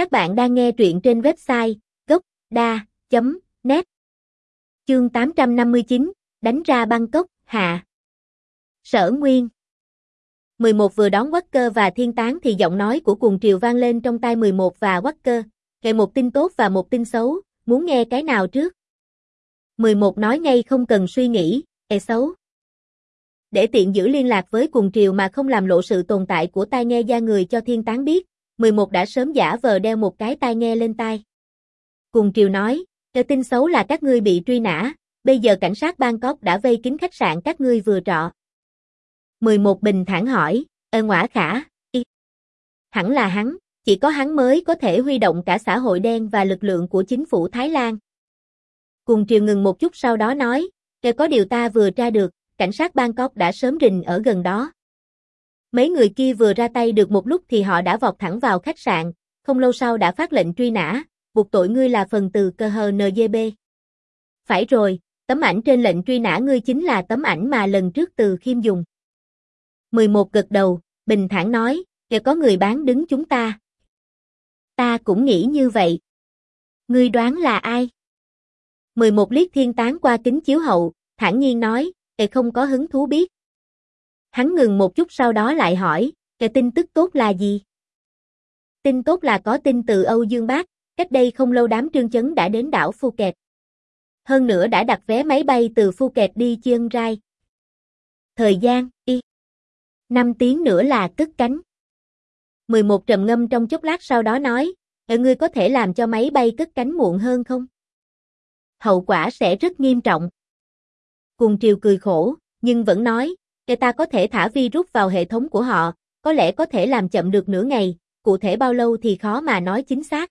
Các bạn đang nghe truyện trên website gốc.da.net Chương 859, đánh ra Bangkok, hạ. Sở Nguyên 11 vừa đón Walker và Thiên Tán thì giọng nói của cùng triều vang lên trong tai 11 và Walker, kể một tin tốt và một tin xấu, muốn nghe cái nào trước? 11 nói ngay không cần suy nghĩ, e xấu. Để tiện giữ liên lạc với cùng triều mà không làm lộ sự tồn tại của tai nghe da người cho Thiên Tán biết, 11 đã sớm giả vờ đeo một cái tai nghe lên tai. Cùng triều nói, cái tin xấu là các ngươi bị truy nã, bây giờ cảnh sát Bangkok đã vây kín khách sạn các ngươi vừa trọ. 11 bình thản hỏi, ơ ngõa khả, y. Hẳn là hắn, chỉ có hắn mới có thể huy động cả xã hội đen và lực lượng của chính phủ Thái Lan. Cùng triều ngừng một chút sau đó nói, kể có điều ta vừa tra được, cảnh sát Bangkok đã sớm rình ở gần đó. Mấy người kia vừa ra tay được một lúc thì họ đã vọt thẳng vào khách sạn, không lâu sau đã phát lệnh truy nã, buộc tội ngươi là phần từ cơ hờ NGB. Phải rồi, tấm ảnh trên lệnh truy nã ngươi chính là tấm ảnh mà lần trước từ khiêm dùng. 11 gật đầu, bình thản nói, kìa có người bán đứng chúng ta. Ta cũng nghĩ như vậy. Ngươi đoán là ai? 11 liếc thiên tán qua kính chiếu hậu, thản nhiên nói, kìa không có hứng thú biết. Hắn ngừng một chút sau đó lại hỏi, kẻ tin tức tốt là gì? Tin tốt là có tin từ Âu Dương Bác, cách đây không lâu đám trương chấn đã đến đảo Phuket. Hơn nữa đã đặt vé máy bay từ Phuket đi Chiang Rai. Thời gian, y. 5 tiếng nữa là cất cánh. 11 trầm ngâm trong chốc lát sau đó nói, ở ngươi có thể làm cho máy bay cất cánh muộn hơn không? Hậu quả sẽ rất nghiêm trọng. Cùng triều cười khổ, nhưng vẫn nói, cái ta có thể thả virus vào hệ thống của họ, có lẽ có thể làm chậm được nửa ngày, cụ thể bao lâu thì khó mà nói chính xác.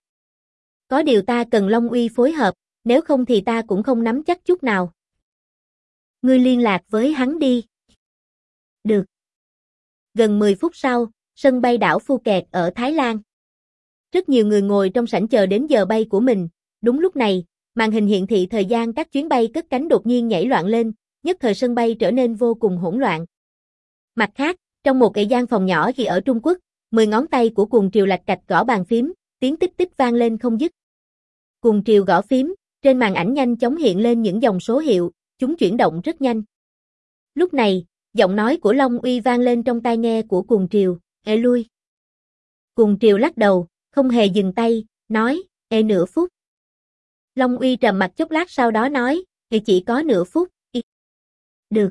Có điều ta cần Long Uy phối hợp, nếu không thì ta cũng không nắm chắc chút nào. Ngươi liên lạc với hắn đi. Được. Gần 10 phút sau, sân bay đảo Phuket ở Thái Lan. Rất nhiều người ngồi trong sảnh chờ đến giờ bay của mình. Đúng lúc này, màn hình hiện thị thời gian các chuyến bay cất cánh đột nhiên nhảy loạn lên, nhất thời sân bay trở nên vô cùng hỗn loạn. Mặt khác, trong một cái gian phòng nhỏ khi ở Trung Quốc, 10 ngón tay của cùng triều lạch cạch gõ bàn phím, tiếng tích tích vang lên không dứt. Cùng triều gõ phím, trên màn ảnh nhanh chóng hiện lên những dòng số hiệu, chúng chuyển động rất nhanh. Lúc này, giọng nói của Long Uy vang lên trong tai nghe của Cùng Triều, "Ê lui." Cùng Triều lắc đầu, không hề dừng tay, nói, "Ê nửa phút." Long Uy trầm mặt chốc lát sau đó nói, "Thì chỉ có nửa phút." "Được."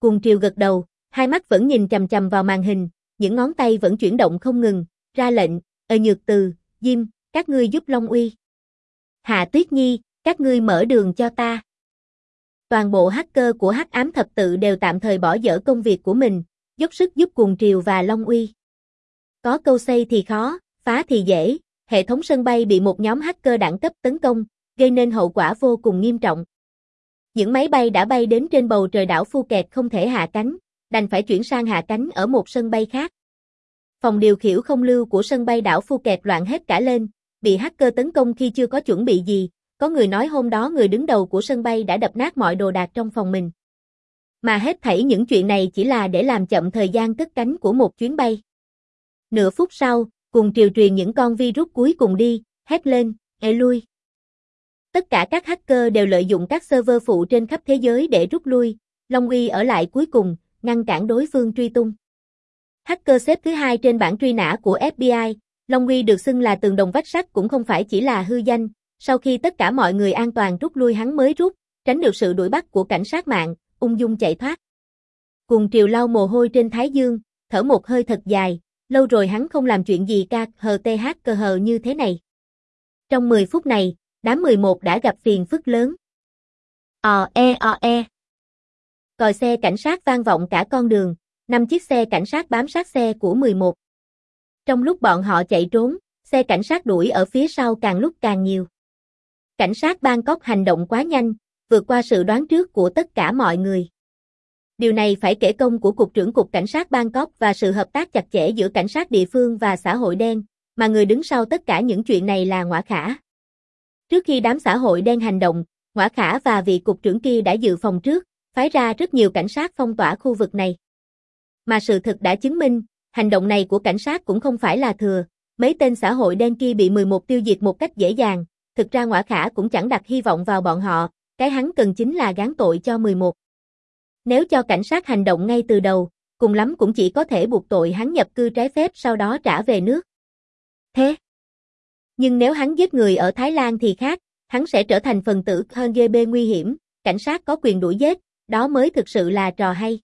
Cùng Triều gật đầu, hai mắt vẫn nhìn chầm chầm vào màn hình, những ngón tay vẫn chuyển động không ngừng, ra lệnh, ở nhược từ, Diêm, các ngươi giúp Long Uy." Hạ Tuyết Nhi, các ngươi mở đường cho ta. Toàn bộ hacker của Hắc Ám Thập Tự đều tạm thời bỏ dở công việc của mình, dốc sức giúp Cuồng Triều và Long Uy. Có câu xây thì khó, phá thì dễ, hệ thống sân bay bị một nhóm hacker đẳng cấp tấn công, gây nên hậu quả vô cùng nghiêm trọng. Những máy bay đã bay đến trên bầu trời đảo Phuket không thể hạ cánh, đành phải chuyển sang hạ cánh ở một sân bay khác. Phòng điều khiển không lưu của sân bay đảo Phuket loạn hết cả lên, bị hacker tấn công khi chưa có chuẩn bị gì, có người nói hôm đó người đứng đầu của sân bay đã đập nát mọi đồ đạc trong phòng mình. Mà hết thảy những chuyện này chỉ là để làm chậm thời gian cất cánh của một chuyến bay. Nửa phút sau, cùng triều truyền những con virus cuối cùng đi, hét lên, e lui. Tất cả các hacker đều lợi dụng các server phụ trên khắp thế giới để rút lui, Long Uy ở lại cuối cùng, ngăn cản đối phương truy tung. Hacker xếp thứ hai trên bảng truy nã của FBI, Long Uy được xưng là tường đồng vách sắt cũng không phải chỉ là hư danh, sau khi tất cả mọi người an toàn rút lui hắn mới rút, tránh được sự đuổi bắt của cảnh sát mạng, ung dung chạy thoát. Cùng triều lau mồ hôi trên thái dương, thở một hơi thật dài, lâu rồi hắn không làm chuyện gì ca hờ th cơ hờ như thế này. Trong 10 phút này, đám 11 đã gặp phiền phức lớn. Ò e ò e. Còi xe cảnh sát vang vọng cả con đường, năm chiếc xe cảnh sát bám sát xe của 11. Trong lúc bọn họ chạy trốn, xe cảnh sát đuổi ở phía sau càng lúc càng nhiều. Cảnh sát Bangkok hành động quá nhanh, vượt qua sự đoán trước của tất cả mọi người. Điều này phải kể công của Cục trưởng Cục Cảnh sát Bangkok và sự hợp tác chặt chẽ giữa cảnh sát địa phương và xã hội đen, mà người đứng sau tất cả những chuyện này là Ngoã Khả. Trước khi đám xã hội đen hành động, Ngoã Khả và vị cục trưởng kia đã dự phòng trước, phái ra rất nhiều cảnh sát phong tỏa khu vực này. Mà sự thực đã chứng minh, hành động này của cảnh sát cũng không phải là thừa, Mấy tên xã hội đen kia bị 11 tiêu diệt một cách dễ dàng, thực ra Ngõa Khả cũng chẳng đặt hy vọng vào bọn họ, cái hắn cần chính là gán tội cho 11. Nếu cho cảnh sát hành động ngay từ đầu, cùng lắm cũng chỉ có thể buộc tội hắn nhập cư trái phép sau đó trả về nước. Thế nhưng nếu hắn giết người ở Thái Lan thì khác, hắn sẽ trở thành phần tử hơn GB nguy hiểm, cảnh sát có quyền đuổi giết, đó mới thực sự là trò hay.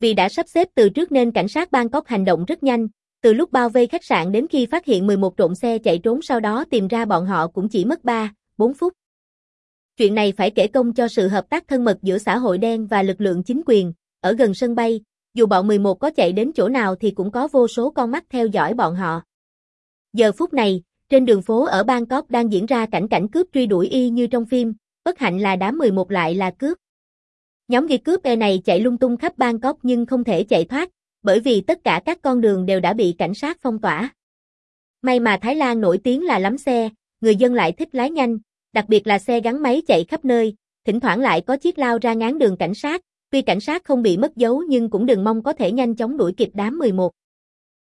Vì đã sắp xếp từ trước nên cảnh sát Bangkok hành động rất nhanh, từ lúc bao vây khách sạn đến khi phát hiện 11 trộm xe chạy trốn sau đó tìm ra bọn họ cũng chỉ mất 3, 4 phút. Chuyện này phải kể công cho sự hợp tác thân mật giữa xã hội đen và lực lượng chính quyền, ở gần sân bay, dù bọn 11 có chạy đến chỗ nào thì cũng có vô số con mắt theo dõi bọn họ. Giờ phút này, trên đường phố ở Bangkok đang diễn ra cảnh cảnh cướp truy đuổi y như trong phim, bất hạnh là đám 11 lại là cướp. Nhóm ghi cướp e này chạy lung tung khắp Bangkok nhưng không thể chạy thoát, bởi vì tất cả các con đường đều đã bị cảnh sát phong tỏa. May mà Thái Lan nổi tiếng là lắm xe, người dân lại thích lái nhanh, đặc biệt là xe gắn máy chạy khắp nơi, thỉnh thoảng lại có chiếc lao ra ngán đường cảnh sát, tuy cảnh sát không bị mất dấu nhưng cũng đừng mong có thể nhanh chóng đuổi kịp đám 11.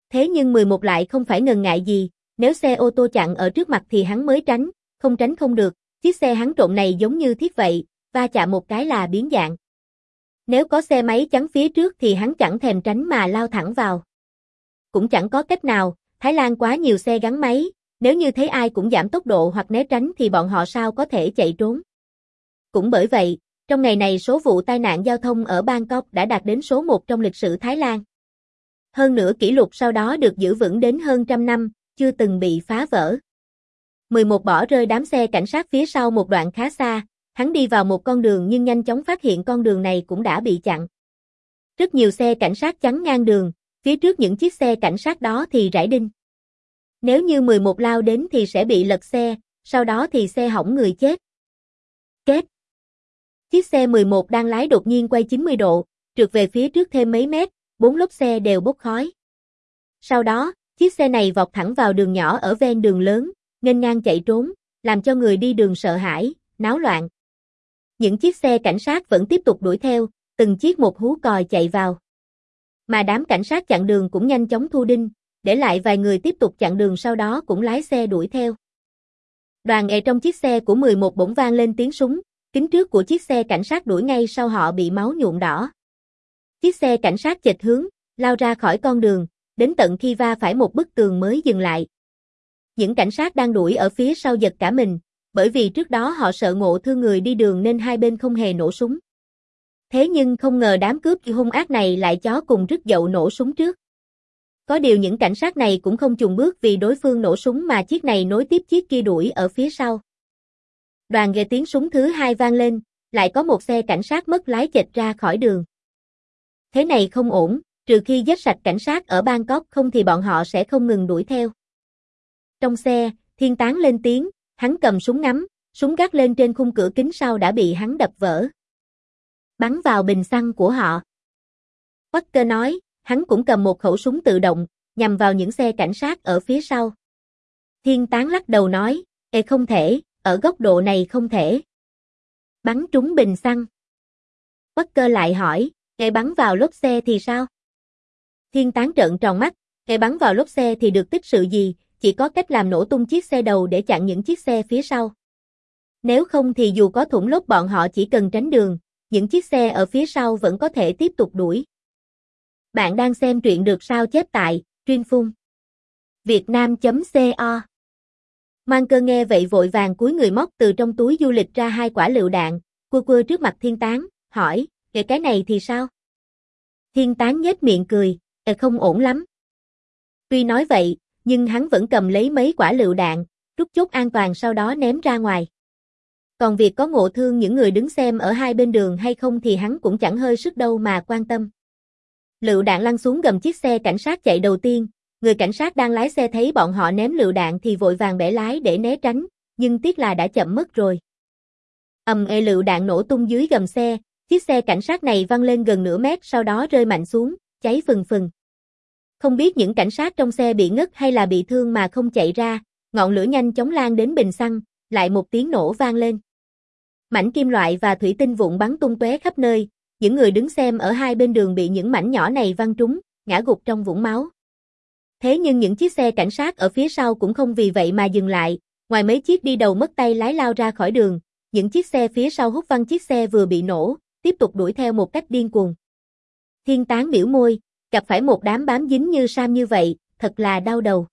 Thế nhưng 11 lại không phải ngần ngại gì, nếu xe ô tô chặn ở trước mặt thì hắn mới tránh, không tránh không được, chiếc xe hắn trộm này giống như thiết vậy, va chạm một cái là biến dạng. Nếu có xe máy chắn phía trước thì hắn chẳng thèm tránh mà lao thẳng vào. Cũng chẳng có cách nào, Thái Lan quá nhiều xe gắn máy, nếu như thấy ai cũng giảm tốc độ hoặc né tránh thì bọn họ sao có thể chạy trốn. Cũng bởi vậy, trong ngày này số vụ tai nạn giao thông ở Bangkok đã đạt đến số 1 trong lịch sử Thái Lan. Hơn nữa kỷ lục sau đó được giữ vững đến hơn trăm năm, chưa từng bị phá vỡ. 11 bỏ rơi đám xe cảnh sát phía sau một đoạn khá xa, hắn đi vào một con đường nhưng nhanh chóng phát hiện con đường này cũng đã bị chặn. Rất nhiều xe cảnh sát chắn ngang đường, phía trước những chiếc xe cảnh sát đó thì rải đinh. Nếu như 11 lao đến thì sẽ bị lật xe, sau đó thì xe hỏng người chết. Kết Chiếc xe 11 đang lái đột nhiên quay 90 độ, trượt về phía trước thêm mấy mét, bốn lốp xe đều bốc khói. Sau đó, chiếc xe này vọt thẳng vào đường nhỏ ở ven đường lớn, nên ngang chạy trốn, làm cho người đi đường sợ hãi, náo loạn. Những chiếc xe cảnh sát vẫn tiếp tục đuổi theo, từng chiếc một hú còi chạy vào. Mà đám cảnh sát chặn đường cũng nhanh chóng thu đinh, để lại vài người tiếp tục chặn đường sau đó cũng lái xe đuổi theo. Đoàn ệ trong chiếc xe của 11 bỗng vang lên tiếng súng, kính trước của chiếc xe cảnh sát đuổi ngay sau họ bị máu nhuộm đỏ. Chiếc xe cảnh sát chệch hướng, lao ra khỏi con đường, đến tận khi va phải một bức tường mới dừng lại. Những cảnh sát đang đuổi ở phía sau giật cả mình, bởi vì trước đó họ sợ ngộ thương người đi đường nên hai bên không hề nổ súng. Thế nhưng không ngờ đám cướp hung ác này lại chó cùng rứt dậu nổ súng trước. Có điều những cảnh sát này cũng không chùn bước vì đối phương nổ súng mà chiếc này nối tiếp chiếc kia đuổi ở phía sau. Đoàn nghe tiếng súng thứ hai vang lên, lại có một xe cảnh sát mất lái chệch ra khỏi đường. Thế này không ổn, trừ khi giết sạch cảnh sát ở Bangkok không thì bọn họ sẽ không ngừng đuổi theo. Trong xe, thiên tán lên tiếng, hắn cầm súng ngắm, súng gác lên trên khung cửa kính sau đã bị hắn đập vỡ. Bắn vào bình xăng của họ. Walker nói, hắn cũng cầm một khẩu súng tự động, nhằm vào những xe cảnh sát ở phía sau. Thiên tán lắc đầu nói, Ê không thể, ở góc độ này không thể. Bắn trúng bình xăng. Walker lại hỏi, Ê bắn vào lốp xe thì sao? Thiên tán trợn tròn mắt, kẻ bắn vào lốp xe thì được tích sự gì, chỉ có cách làm nổ tung chiếc xe đầu để chặn những chiếc xe phía sau. Nếu không thì dù có thủng lốp bọn họ chỉ cần tránh đường, những chiếc xe ở phía sau vẫn có thể tiếp tục đuổi. Bạn đang xem truyện được sao chép tại Chuyên Phung, Vietnam.co Mang cơ nghe vậy vội vàng cúi người móc từ trong túi du lịch ra hai quả lựu đạn, cua cua trước mặt thiên tán, hỏi, kể cái này thì sao? Thiên tán nhếch miệng cười, e không ổn lắm. Tuy nói vậy, nhưng hắn vẫn cầm lấy mấy quả lựu đạn, rút chốt an toàn sau đó ném ra ngoài. Còn việc có ngộ thương những người đứng xem ở hai bên đường hay không thì hắn cũng chẳng hơi sức đâu mà quan tâm. Lựu đạn lăn xuống gầm chiếc xe cảnh sát chạy đầu tiên, người cảnh sát đang lái xe thấy bọn họ ném lựu đạn thì vội vàng bẻ lái để né tránh, nhưng tiếc là đã chậm mất rồi. Ầm ê lựu đạn nổ tung dưới gầm xe, chiếc xe cảnh sát này văng lên gần nửa mét sau đó rơi mạnh xuống, cháy phừng phừng. Không biết những cảnh sát trong xe bị ngất hay là bị thương mà không chạy ra, ngọn lửa nhanh chóng lan đến bình xăng, lại một tiếng nổ vang lên. Mảnh kim loại và thủy tinh vụn bắn tung tóe khắp nơi, những người đứng xem ở hai bên đường bị những mảnh nhỏ này văng trúng, ngã gục trong vũng máu. Thế nhưng những chiếc xe cảnh sát ở phía sau cũng không vì vậy mà dừng lại, ngoài mấy chiếc đi đầu mất tay lái lao ra khỏi đường, những chiếc xe phía sau hút văng chiếc xe vừa bị nổ, tiếp tục đuổi theo một cách điên cuồng. Thiên tán biểu môi, gặp phải một đám bám dính như Sam như vậy, thật là đau đầu.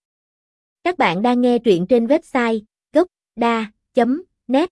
Các bạn đang nghe truyện trên website gocda.net